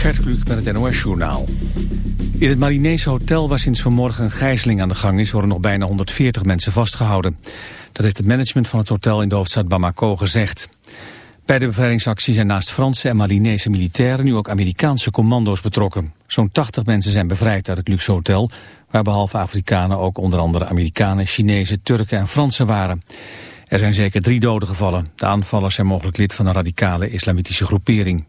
Gert Kluk met het NOS-journaal. In het Marinese hotel waar sinds vanmorgen een gijzeling aan de gang is... worden nog bijna 140 mensen vastgehouden. Dat heeft het management van het hotel in de hoofdstad Bamako gezegd. Bij de bevrijdingsactie zijn naast Franse en Marinese militairen... nu ook Amerikaanse commando's betrokken. Zo'n 80 mensen zijn bevrijd uit het luxe hotel... waar behalve Afrikanen ook onder andere Amerikanen, Chinezen, Turken en Fransen waren. Er zijn zeker drie doden gevallen. De aanvallers zijn mogelijk lid van een radicale islamitische groepering.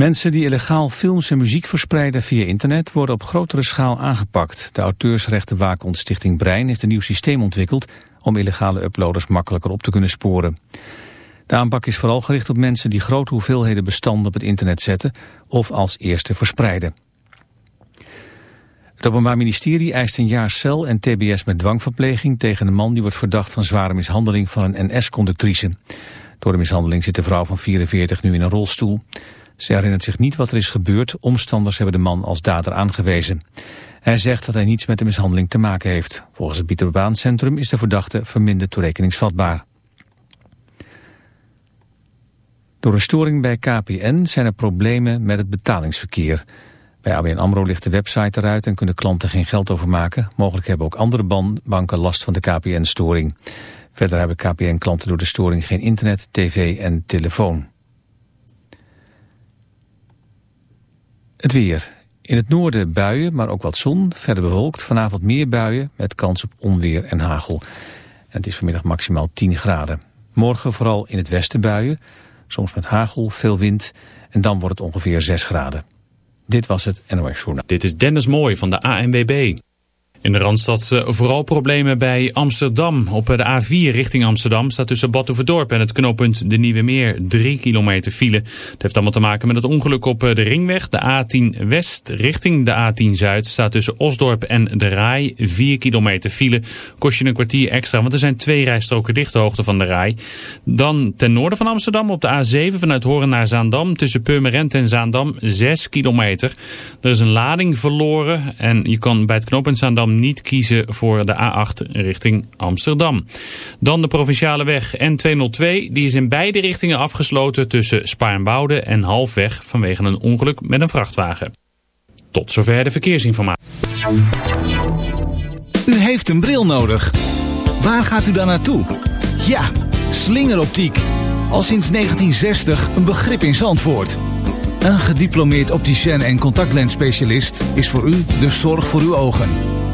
Mensen die illegaal films en muziek verspreiden via internet worden op grotere schaal aangepakt. De auteursrechtenwaakhond Stichting Brein heeft een nieuw systeem ontwikkeld om illegale uploaders makkelijker op te kunnen sporen. De aanpak is vooral gericht op mensen die grote hoeveelheden bestanden op het internet zetten of als eerste verspreiden. Het Openbaar Ministerie eist een jaar cel en tbs met dwangverpleging tegen een man die wordt verdacht van zware mishandeling van een NS-conductrice. Door de mishandeling zit de vrouw van 44 nu in een rolstoel. Ze herinnert zich niet wat er is gebeurd. Omstanders hebben de man als dader aangewezen. Hij zegt dat hij niets met de mishandeling te maken heeft. Volgens het Pieterbaancentrum is de verdachte verminderd toerekeningsvatbaar. Door een storing bij KPN zijn er problemen met het betalingsverkeer. Bij ABN AMRO ligt de website eruit en kunnen klanten geen geld overmaken. Mogelijk hebben ook andere banken last van de KPN-storing. Verder hebben KPN-klanten door de storing geen internet, tv en telefoon. Het weer. In het noorden buien, maar ook wat zon. Verder bewolkt. Vanavond meer buien met kans op onweer en hagel. Het is vanmiddag maximaal 10 graden. Morgen vooral in het westen buien. Soms met hagel, veel wind. En dan wordt het ongeveer 6 graden. Dit was het NOS Journaal. Dit is Dennis Mooij van de ANWB. In de Randstad vooral problemen bij Amsterdam. Op de A4 richting Amsterdam staat tussen Batuverdorp en het knooppunt De Nieuwe Meer 3 kilometer file. Het heeft allemaal te maken met het ongeluk op eh, de ringweg. De A10 West richting de A10 Zuid staat tussen Osdorp en de Rai 4 kilometer file. Kost je een kwartier extra, want er zijn twee rijstroken dicht de hoogte van de Rai. Dan ten noorden van Amsterdam op de A7 vanuit Horen naar Zaandam tussen Purmerend en Zaandam 6 kilometer. Er is een lading verloren en je kan bij het knooppunt Zaandam niet kiezen voor de A8 richting Amsterdam. Dan de provinciale weg N202. Die is in beide richtingen afgesloten tussen Spaarnwoude en Halfweg vanwege een ongeluk met een vrachtwagen. Tot zover de verkeersinformatie. U heeft een bril nodig. Waar gaat u dan naartoe? Ja, slingeroptiek. Al sinds 1960 een begrip in Zandvoort. Een gediplomeerd opticien en contactlensspecialist is voor u de zorg voor uw ogen.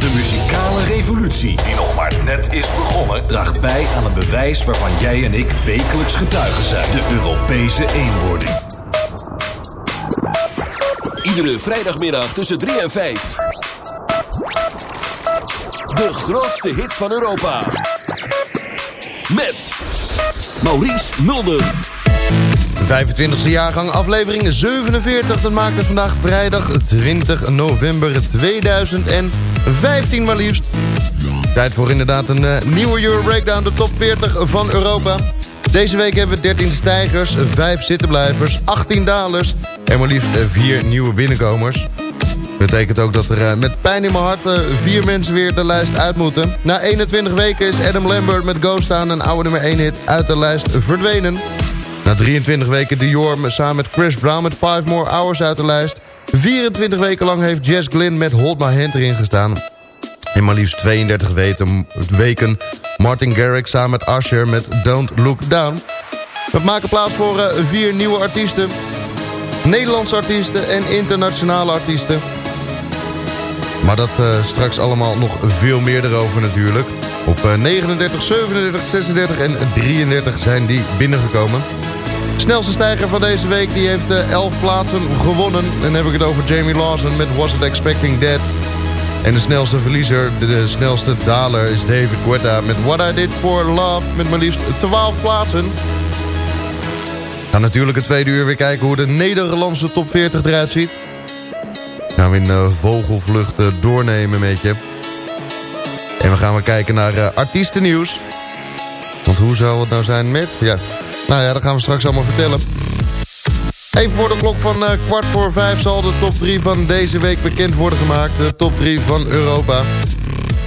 De muzikale revolutie, die nog maar net is begonnen, draagt bij aan een bewijs waarvan jij en ik wekelijks getuigen zijn: de Europese eenwording. Iedere vrijdagmiddag tussen 3 en 5. De grootste hit van Europa. Met Maurice Mulder. 25e jaargang, aflevering 47. Dat maakt het vandaag vrijdag 20 november 2015 maar liefst. Tijd voor inderdaad een uh, nieuwe Euro Breakdown, de top 40 van Europa. Deze week hebben we 13 stijgers, 5 zittenblijvers, 18 dalers en maar liefst 4 nieuwe binnenkomers. Betekent ook dat er uh, met pijn in mijn hart vier mensen weer de lijst uit moeten. Na 21 weken is Adam Lambert met Ghost aan een oude nummer 1 hit uit de lijst verdwenen. Na 23 weken Dior samen met Chris Brown met 5 More Hours uit de lijst. 24 weken lang heeft Jess Glynn met Hold My Hand erin gestaan. En maar liefst 32 weken Martin Garrix samen met Usher met Don't Look Down. We maken plaats voor uh, vier nieuwe artiesten. Nederlandse artiesten en internationale artiesten. Maar dat uh, straks allemaal nog veel meer erover natuurlijk. Op uh, 39, 37, 36 en 33 zijn die binnengekomen. Snelste stijger van deze week die heeft uh, 11 plaatsen gewonnen. En dan heb ik het over Jamie Lawson met Wasn't Expecting That. En de snelste verliezer, de, snelste daler is David Guetta met What I Did For Love. Met maar liefst 12 plaatsen. Gaan natuurlijk het tweede uur weer kijken hoe de Nederlandse top 40 eruit ziet. Gaan we in uh, vogelvlucht uh, doornemen met je. En we gaan weer kijken naar artiestennieuws. Want hoe zou het nou zijn met... Ja, nou ja, dat gaan we straks allemaal vertellen. Even voor de klok van uh, kwart voor vijf zal de top 3 van deze week bekend worden gemaakt. De top 3 van Europa.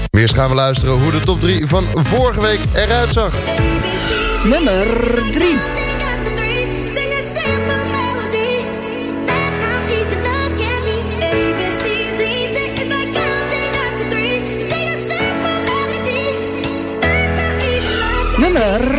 Eerst gaan we luisteren hoe de top 3 van vorige week eruit zag. Nummer 3. Nummer 2.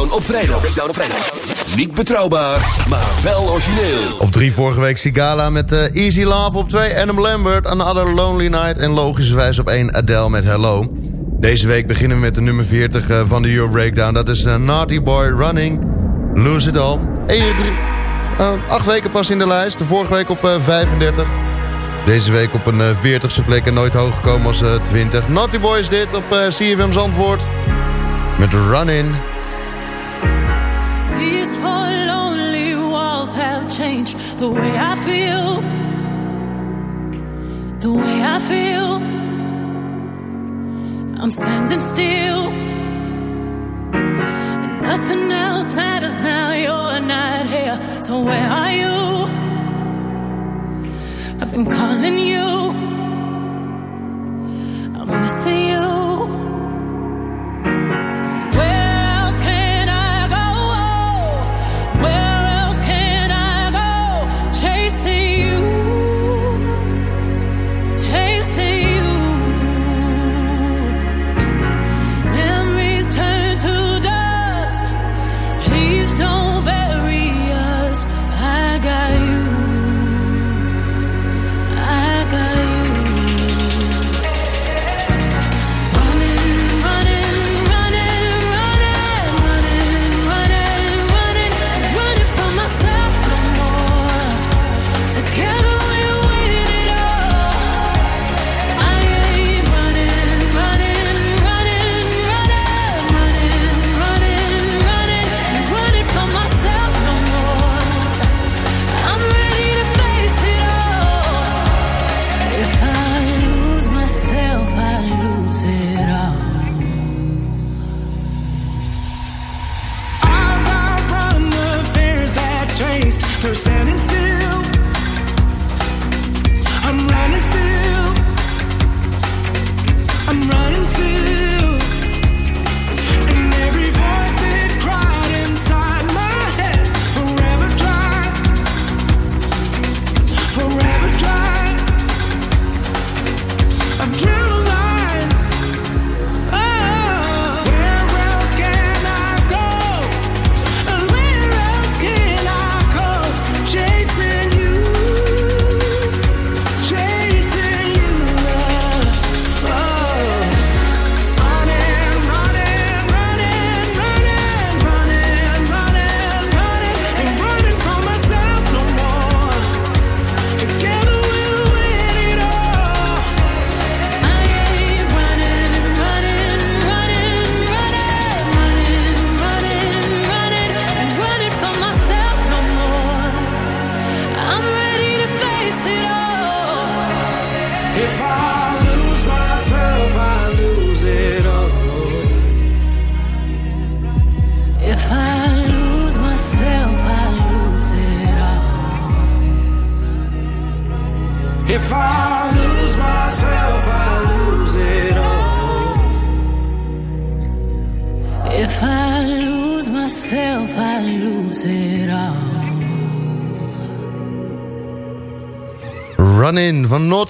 Op vrijdag. Op vrijdag. Niet betrouwbaar, maar wel origineel. Op drie vorige week Sigala met uh, Easy Love. Op twee Adam Lambert, Another Lonely Night. En logischerwijs op één Adele met Hello. Deze week beginnen we met de nummer 40 uh, van de Euro Breakdown. Dat is uh, Naughty Boy Running. Lose It All. 1, 3, acht weken pas in de lijst. De vorige week op 35. Deze week op een 40ste plek en nooit hoog gekomen als 20. Naughty Boy is dit op CFM Zandvoort. Met. These four lonely walls have changed the way I feel. The way I feel. I'm standing still. And nothing else matters now. You're not here. So where are you? I've been calling you. I'm missing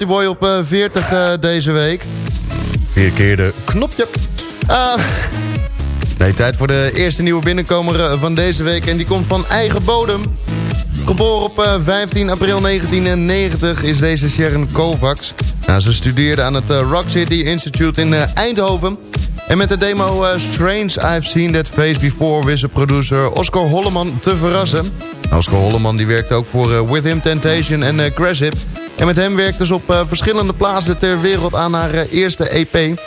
Naughty Boy op uh, 40 uh, deze week. Vier keer de knopje. Uh, nee, tijd voor de eerste nieuwe binnenkomer van deze week. En die komt van eigen bodem. Geboren op uh, 15 april 1990 is deze Sharon Kovacs. Nou, ze studeerde aan het Rock City Institute in Eindhoven. En met de demo Strange I've Seen That Face Before... wist de producer Oscar Holleman te verrassen. Oscar Holleman die werkte ook voor With Him Temptation en uh, Crash. En met hem werkte ze op verschillende plaatsen ter wereld aan haar eerste EP...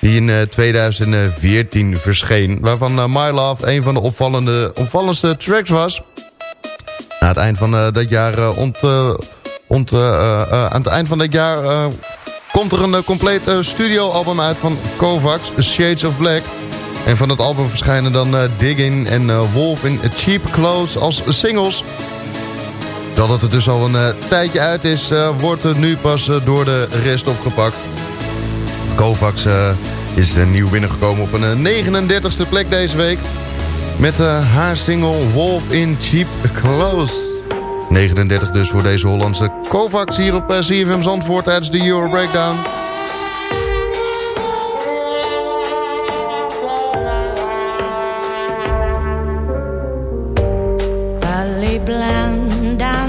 die in 2014 verscheen. Waarvan My Love een van de opvallende, opvallendste tracks was. Na het eind van dat jaar... ont, ont, aan het eind van dit jaar komt er een compleet studioalbum uit van Kovacs, Shades of Black... En van het album verschijnen dan uh, Digging en Wolf in Cheap Clothes als singles. Dat het dus al een tijdje uit is, wordt er nu pas door de rest opgepakt. Kovacs is nieuw binnengekomen op een 39ste plek deze week. Met haar single Wolf in Cheap Clothes. 39 dus voor deze Hollandse Kovacs hier op CFM Zandvoort tijdens de Euro Breakdown.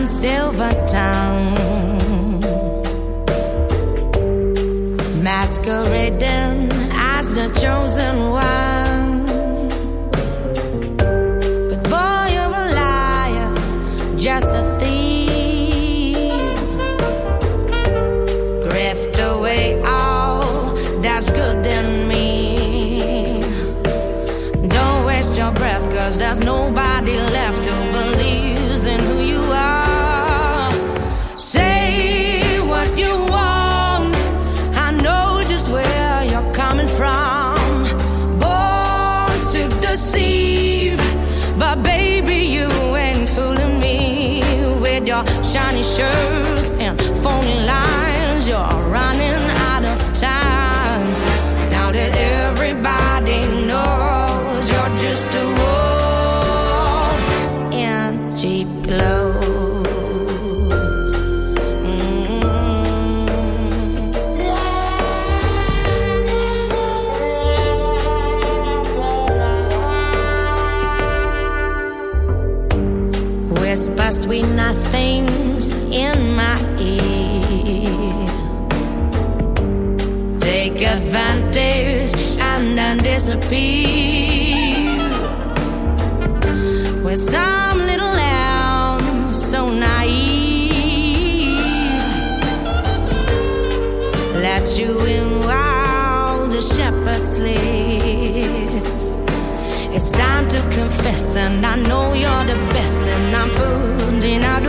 Silvertown as the chosen one left in who you are. Say what you want. I know just where you're coming from. Born to deceive, but baby, you ain't fooling me with your shiny shirts advantage and then disappear with some little lamb so naive. Let you in while the shepherd sleeps. It's time to confess, and I know you're the best, and I'm putting out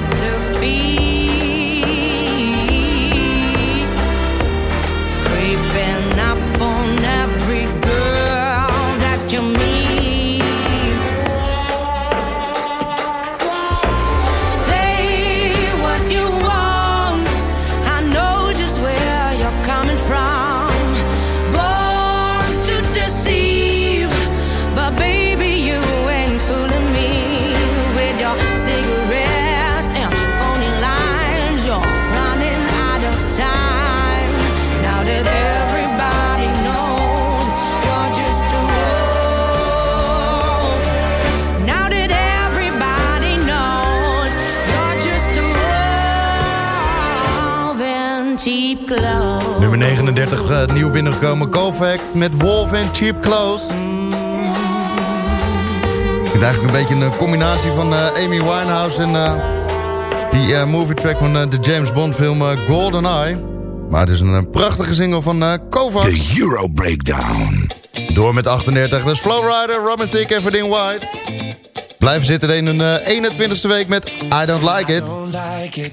back to feet. 30 uh, eh, nieuw binnengekomen. Kovac met Wolf en Cheap Clothes. Ik eigenlijk een beetje een combinatie van eh, Amy Winehouse en eh, die movie track van de James Bond film Golden Eye. Maar het is een, prachtige single van Kovac. The Euro Breakdown. Door met 38, dus Flowrider, Robin Thicke en Verdien White. Blijven zitten in hun 21ste week met I Don't Like It. I don't like it.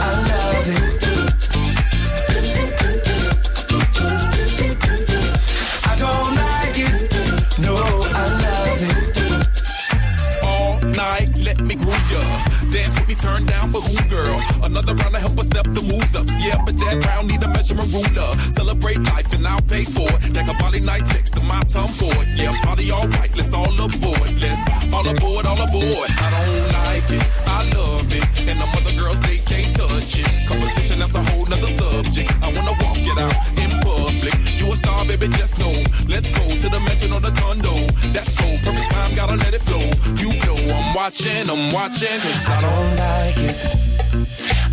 Another round to help us step the moves up. Yeah, but that round need a measurement ruler. Celebrate life and I'll pay for it. Like a body nice next to my tongue for it. Yeah, party all right, let's all aboard. Let's all aboard, all aboard. I don't like it, I love it. And the other girls, they can't touch it. Competition, that's a whole nother subject. I wanna walk it out in public. You a star, baby, just know. Let's go to the mansion or the condo. That's cool, perfect time, gotta let it flow. You know I'm watching, I'm watching, cause I don't like it.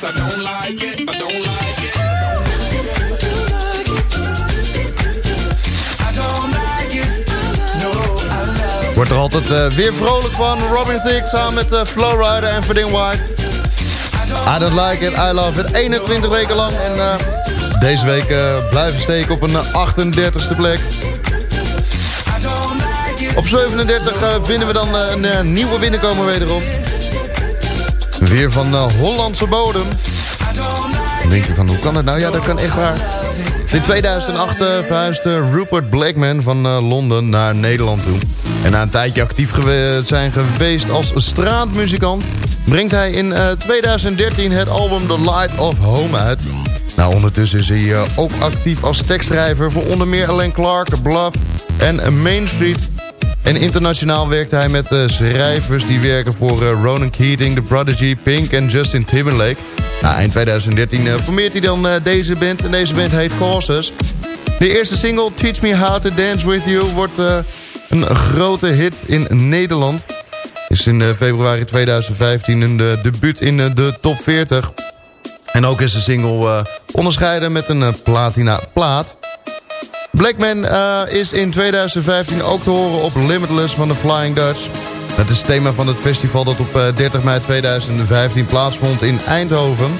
I don't like it. I don't like it. Wordt er altijd uh, weer vrolijk van. Robin Thicke samen met uh, Flowrider en Verdin White. I don't like it, I love it. 21 weken lang. En uh, deze week blijven steken op een 38e plek. Op 37 uh, eh, vinden we dan een nieuwe binnenkomer wederom. Weer van Hollandse bodem. Dan denk je van, hoe kan het nou? Ja, dat kan echt waar. In 2008 verhuisde Rupert Blackman van Londen naar Nederland toe. En na een tijdje actief zijn geweest als straatmuzikant... brengt hij in 2013 het album The Light of Home uit... Nou, ondertussen is hij eh, ook actief als tekstschrijver voor onder meer Alan Clark, Bluff en Main Street. En internationaal werkt hij met uh, schrijvers die werken voor uh, Ronan Keating, The Prodigy, Pink en Justin Timberlake. Nou, eind 2013 uh, formeert hij dan deze band en deze band heet Causes. De eerste single, Teach Me How to Dance With You, wordt een grote hit in Nederland. Is in februari 2015 een debuut in de top 40. En ook is de single onderscheiden met een platina plaat. Blackman uh, is in 2015 ook te horen op Limitless van de Flying Dutch. Dat is het thema van het festival dat op 30 mei 2015 plaatsvond in Eindhoven.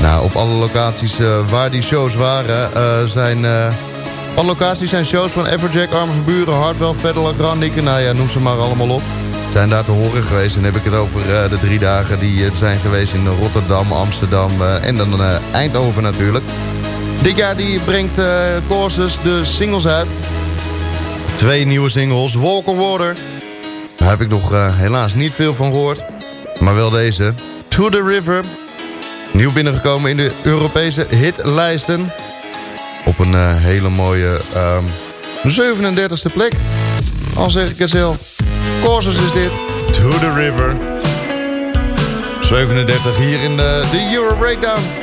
Nou, op alle locaties waar die shows waren, zijn... alle locaties zijn shows van Everjack, Arme Buren, Hardwell, Federal, Grand nou ja, noem ze maar allemaal op. zijn daar te horen geweest. En heb ik het over de drie dagen die zijn geweest in Rotterdam, Amsterdam en dan Eindhoven natuurlijk. Dit jaar die brengt uh, Courses de singles uit. Twee nieuwe singles, Walk on Water. Daar heb ik nog helaas niet veel van gehoord. Maar wel deze, To the River. Nieuw binnengekomen in de Europese hitlijsten. Op een uh, hele mooie um, ehm, 37e plek. Al zeg ik het zelf. Courses is dit. To the River. 37 hier in de, de Euro Breakdown.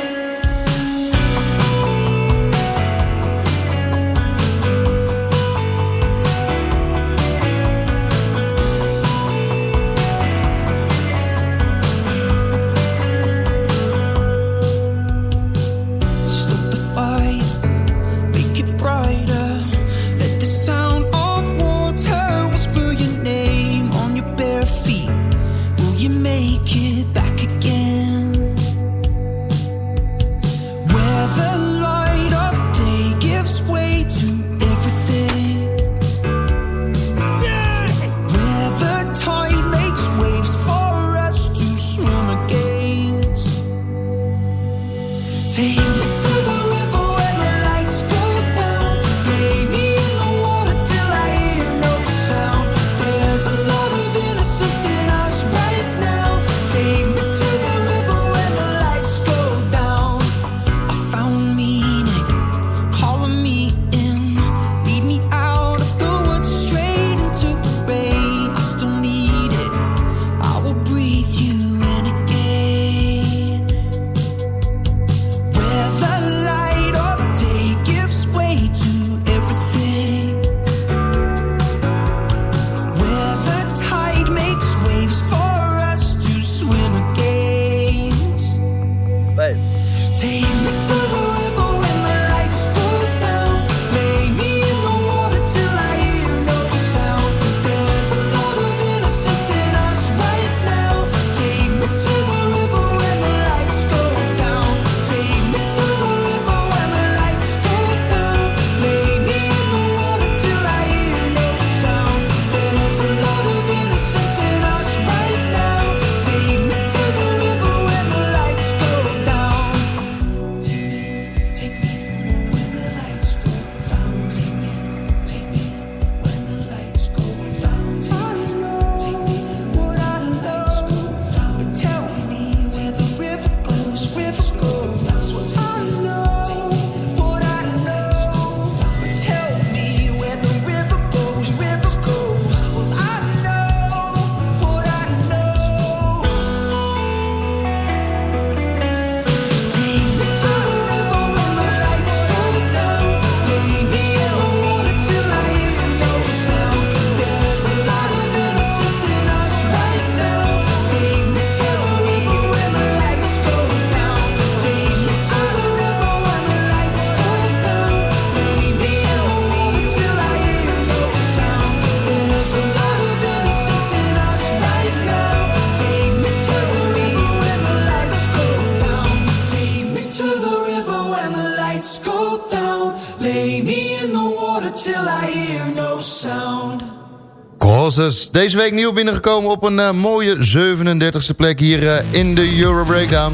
Deze week nieuw binnengekomen op een uh, mooie 37e plek hier uh, in de Euro Breakdown.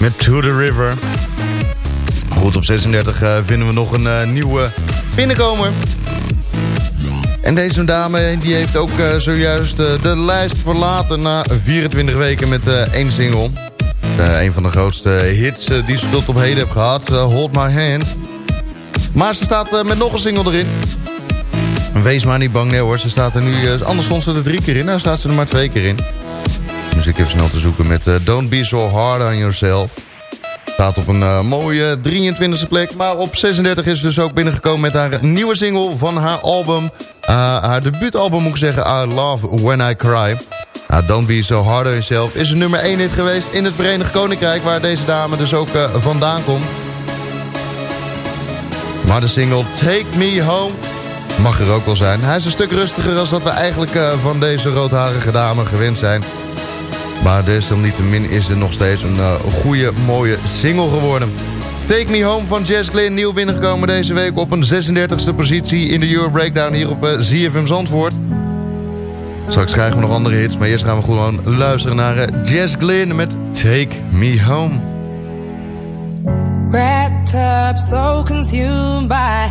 Met To The River. Goed, op 36 uh, vinden we nog een nieuwe binnenkomer. En deze dame die heeft ook zojuist de lijst verlaten na 24 weken met één single. een van de grootste hits die ze tot op heden heeft gehad, Hold My Hand. Maar ze staat met nog een single erin. Wees maar niet bang, nee hoor. Ze staat er nu, uh, anders stond ze er drie keer in. Nou staat ze er maar twee keer in. Dus ik even snel te zoeken met uh, Don't Be So Hard On Yourself. Staat op een uh, mooie 23e plek. Maar op 36 is ze dus ook binnengekomen met haar nieuwe single van haar album. haar debuutalbum moet ik zeggen. I Love When I Cry. Don't Be So Hard On Yourself is een nummer 1 hit geweest in het Verenigd Koninkrijk. Waar deze dame dus ook vandaan komt. Maar de single Take Me Home mag er ook wel zijn. Hij is een stuk rustiger dan dat we eigenlijk uh, van deze roodharige dame gewend zijn. Maar desalniettemin is er nog steeds een uh, goede, mooie single geworden. Take Me Home van Jess Glynn, nieuw binnengekomen deze week op een 36e positie in de Euro Breakdown hier op uh, ZFM Zandvoort. Straks krijgen we nog andere hits, maar eerst gaan we gewoon luisteren naar uh, Jess Glynn met Take Me Home. Wrapped up, so consumed by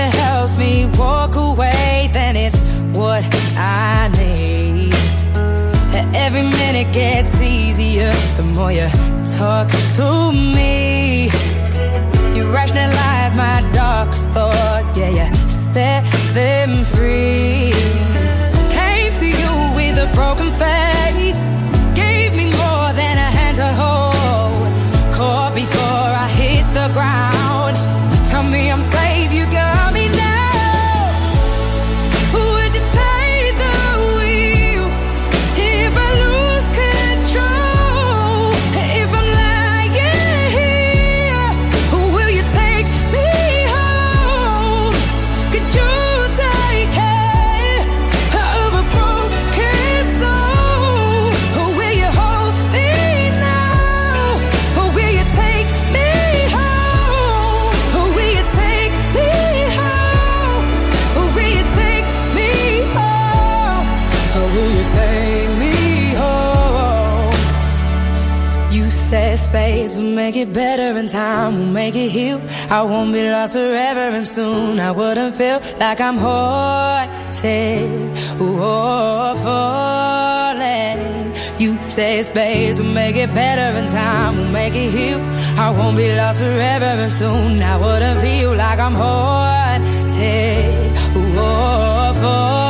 It helps me walk away, then it's what I need. Every minute gets easier the more you talk to me. You rationalize my darkest thoughts, yeah, you set them free. Came to you with a broken faith, it better and time will make it heal. I won't be lost forever and soon I wouldn't feel like I'm haunted or falling. You say space will make it better and time will make it heal. I won't be lost forever and soon I wouldn't feel like I'm haunted or falling.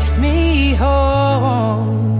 take me home.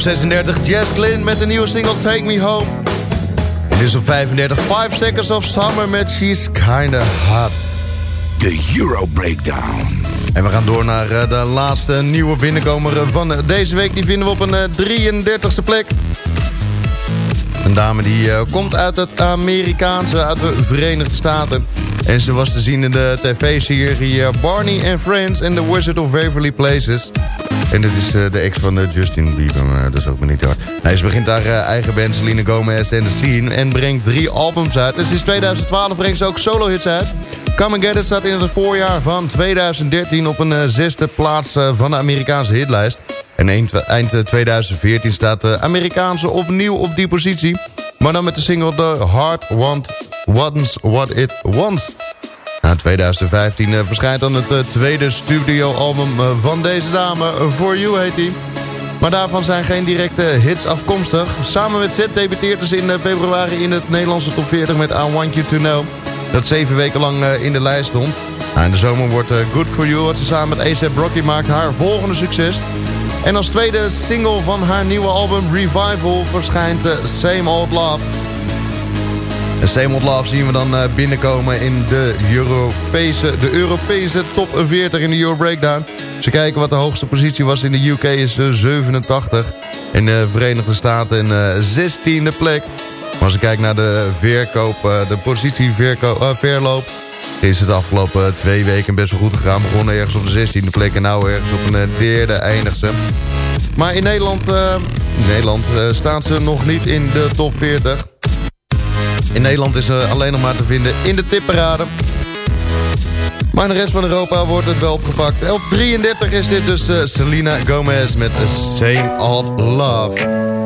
36 Jazz Glynn met de nieuwe single Take Me Home. Het is op 35 5 Seconds of Summer met She's Kinda Hot. De Euro Breakdown. En we gaan door naar uh, de laatste nieuwe binnenkomer van deze week. Die vinden we op een uh, 33e plek. Een dame die komt uit het Amerikaanse, uit de Verenigde Staten. En ze was te zien in de tv-serie Barney and Friends en The Wizard of Waverly Places. En dit is uh, de ex van uh, Justin Bieber, maar dat is ook maar niet hard. Nee, ze begint haar eigen band, Selena Gomez en The Scene... en brengt drie albums uit. En sinds 2012 brengt ze ook solo-hits uit. Come and Get It staat in het voorjaar van 2013... op een zesde plaats van de Amerikaanse hitlijst. En eind 2014 staat de Amerikaanse opnieuw op die positie... maar dan met de single The Heart Want Wants What It Wants... Na 2015 uh, verschijnt dan het uh, tweede studioalbum uh, van deze dame. For You heet hij. Maar daarvan zijn geen directe hits afkomstig. Samen met Zet debuteert ze in februari in het Nederlandse top 40 met I Want You To Know. Dat zeven weken lang in de lijst stond. Nou, in de zomer wordt Good For You, wat ze samen met A$AP Rocky maakt, haar volgende succes. En als tweede single van haar nieuwe album Revival verschijnt Same Old Love. En zien we dan eh, binnenkomen in de Europese, de Europese top 40 in de Euro Breakdown. Als we kijken wat de hoogste positie was in de UK is 87. Eh, in de Verenigde Staten een 16e eh, plek. Maar als ik kijk naar de verkoop, de positie verloop... is het de afgelopen twee weken best wel goed gegaan. Begonnen ergens op de 16e plek en nou ergens op een derde eindigste. Maar in Nederland, Nederland staan ze nog niet in de top 40. In Nederland is ze alleen nog maar te vinden in de tipparade. Maar in de rest van Europa wordt het wel opgepakt. Op 33 is dit dus uh, Selena Gomez met A Same Old Love.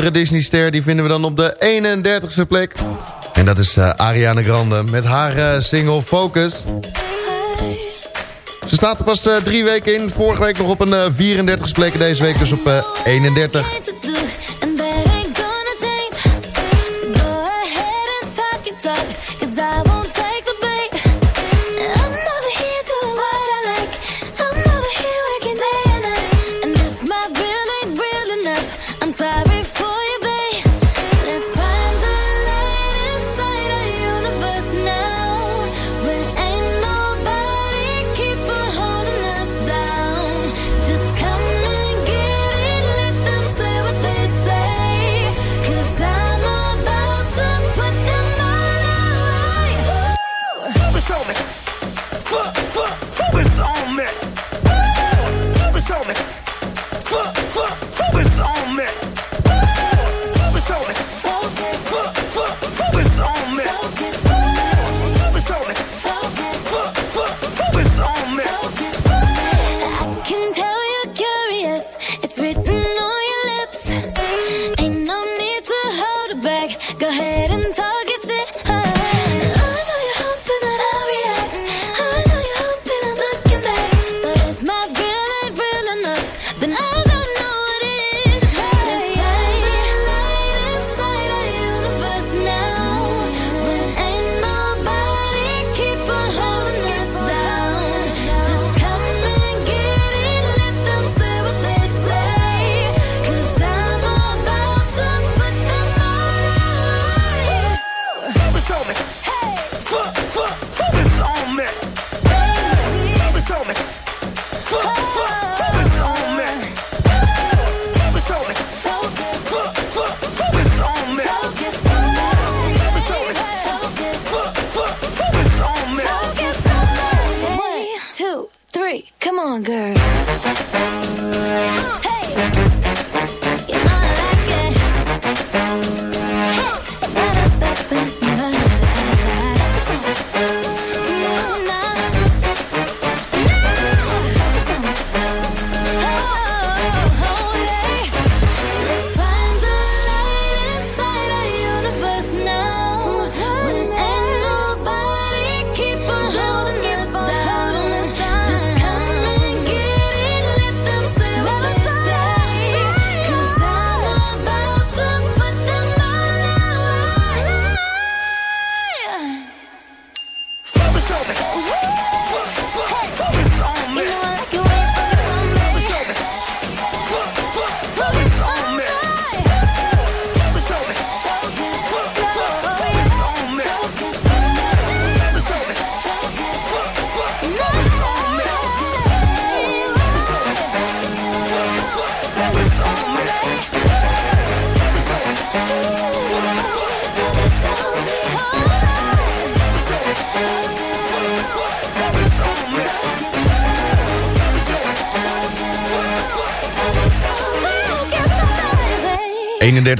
Andere Disney-ster. Die vinden we dan op de 31ste plek. En dat is Ariana Grande met haar single Focus. Ze staat er pas drie weken in. Vorige week nog op een 34ste plek. Deze week dus op 31.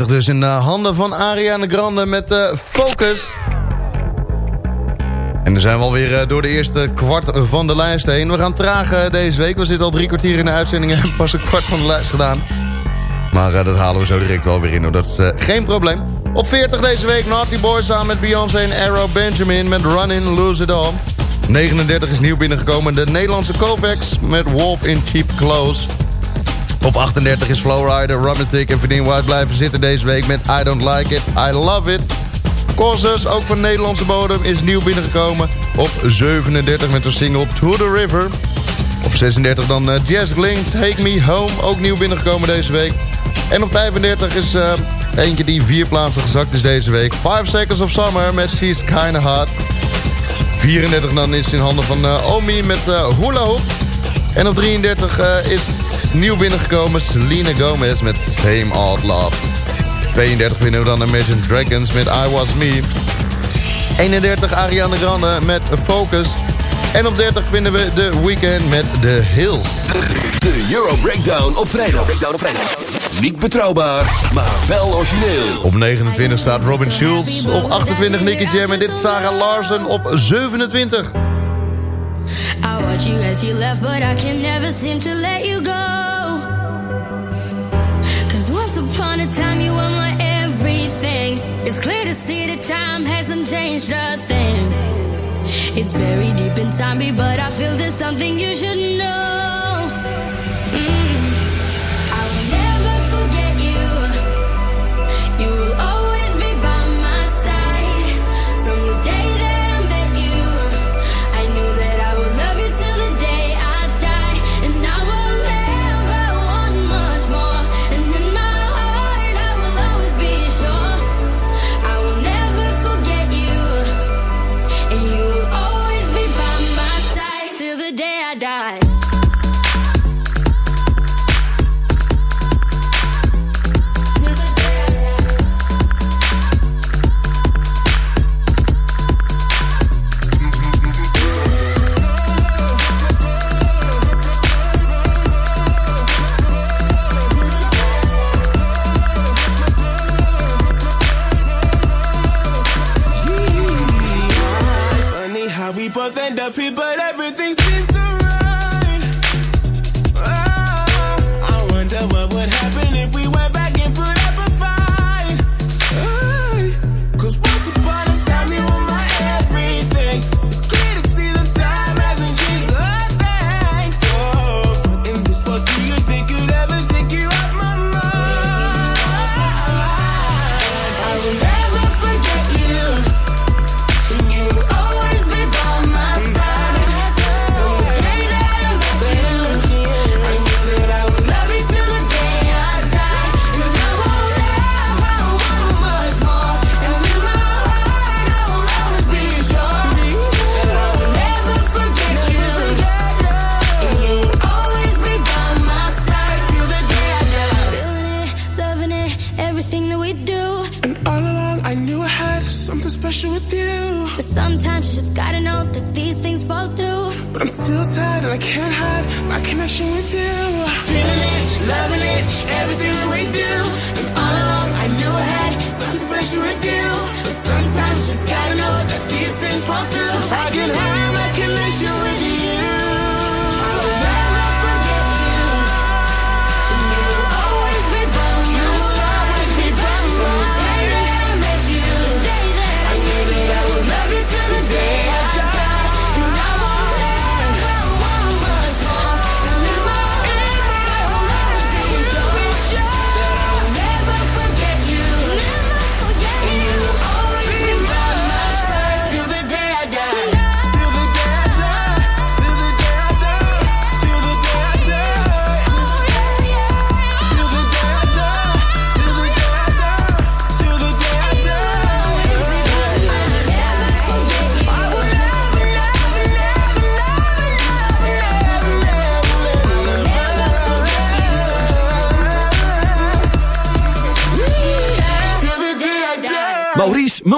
Dus in de handen van Ariana Grande met uh, Focus. En dan zijn we alweer uh, door de eerste kwart van de lijst heen. We gaan traag uh, deze week. We zitten al drie kwartier in de uitzending en pas een kwart van de lijst gedaan. Maar dat halen we zo direct wel weer in. Hoor. Dat is geen probleem. Op 40 deze week Naughty Boy samen met Beyoncé en Arrow Benjamin met Run In Lose It All. 39 is nieuw binnengekomen. De Nederlandse Kovacs met Wolf in Cheap Clothes. Op 38 is Flowrider, Romantic en Verdien White blijven zitten deze week met I Don't Like It, I Love It. Causes, ook van Nederlandse bodem, is nieuw binnengekomen. Op 37 met de single To The River. Op 36 dan uh, Jazz Gling, Take Me Home, ook nieuw binnengekomen deze week. En op 35 is uh, eentje die vier plaatsen gezakt is deze week. Five Seconds of Summer met She's Kinda Hot. 34 dan is in handen van eh, Omi met Hula Hoop. En op 33 eh, is nieuw binnengekomen Selena Gomez met Same Old Love. 32 winnen we dan Imagine Dragons met I Was Me. 31 Ariana Grande met Focus. En op 30 vinden we The Weeknd met The Hills. De Euro Breakdown op vrijdag. Breakdown op vrijdag. Niet betrouwbaar, maar wel origineel. Op 29 staat Robin Schulz. Op 28 Nicky Jam en dit is Sarah Larsen op 27. I watch you as you left, but I can never seem to let you go. Cause once upon a time you were my everything. It's clear to see that time hasn't changed a thing. It's buried deep inside me, but I feel there's something you should know.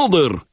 helder.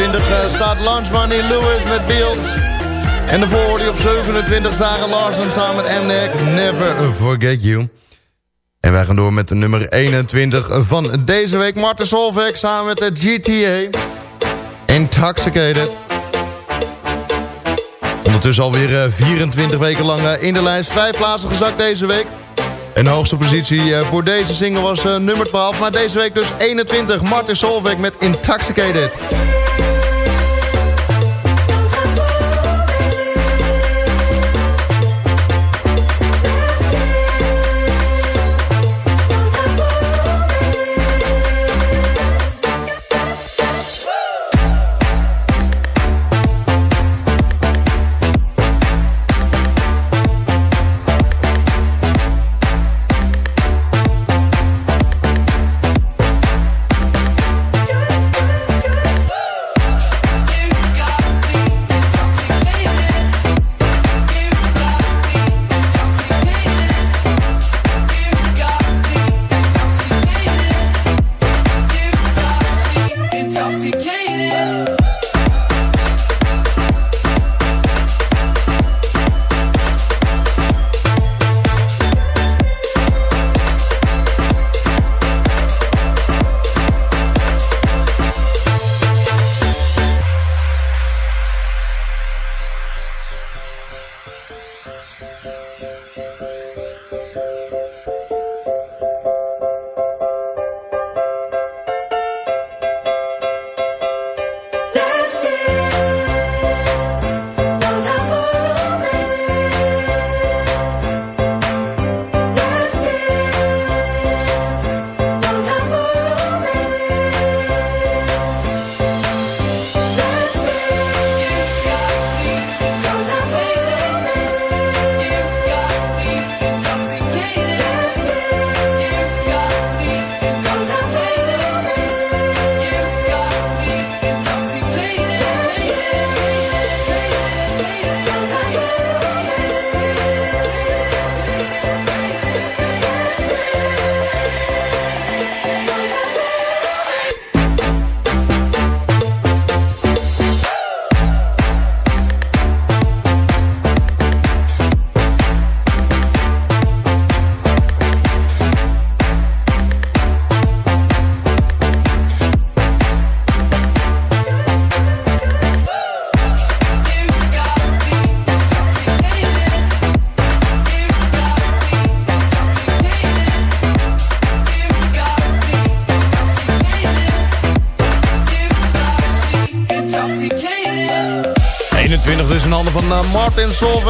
26 eh, staat Lunch Money Lewis met Beals En daarvoor die op 27 zagen Larsen samen met Mnek Never Forget You. En wij gaan door met de nummer 21 van deze week. Martin Solveig samen met GTA. Intoxicated. Ondertussen alweer eh, 24 weken lang eh, in de lijst. Vijf plaatsen gezakt deze week. En de hoogste positie voor deze single was nummer 12. Maar deze week dus 21. Martin Solveig met Intoxicated.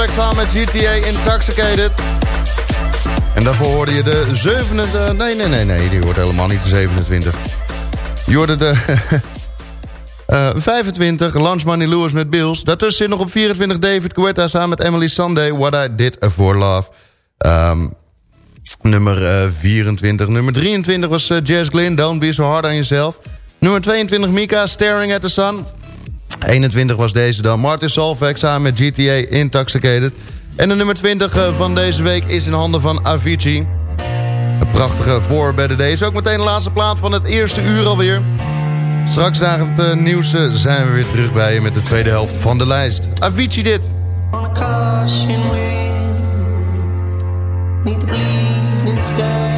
Solveig samen met GTA Intoxicated. En daarvoor hoorde je de 27... Nee, nee, nee, nee, die hoort helemaal niet de 27. Je hoorde de... Uh, 25, Lance Money Lewis met Bills. Daartussen zit nog op 24 David Guetta samen met Emily Sunday. What I Did For Love. Um, nummer uh, 24. Nummer 23 was uh, Jazz Glynn, Don't Be So Hard On Yourself. Nummer 22 Mika, Staring At The Sun. 21 was deze dan. Martin Solveig samen met GTA Intoxicated. En de nummer 20 uh, van deze week is in handen van Avicii. Een prachtige voor bij de Days. Ook meteen de laatste plaat van het eerste uur alweer. Straks na het uh, nieuws uh, zijn we weer terug bij je met de tweede helft van de lijst. Avicii dit. On a caution neath the bleeding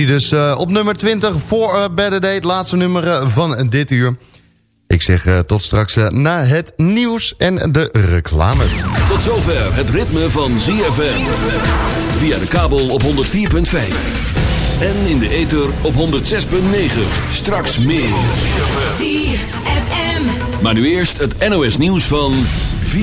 Avicii dus uh, op nummer 20 voor uh, Better Day. Het laatste nummer uh, van dit uur. Ik zeg tot straks na het nieuws en de reclame. Tot zover het ritme van ZFM. Via de kabel op 104.5. En in de ether op 106.9. Straks meer. ZFM. Maar nu eerst het NOS nieuws van 4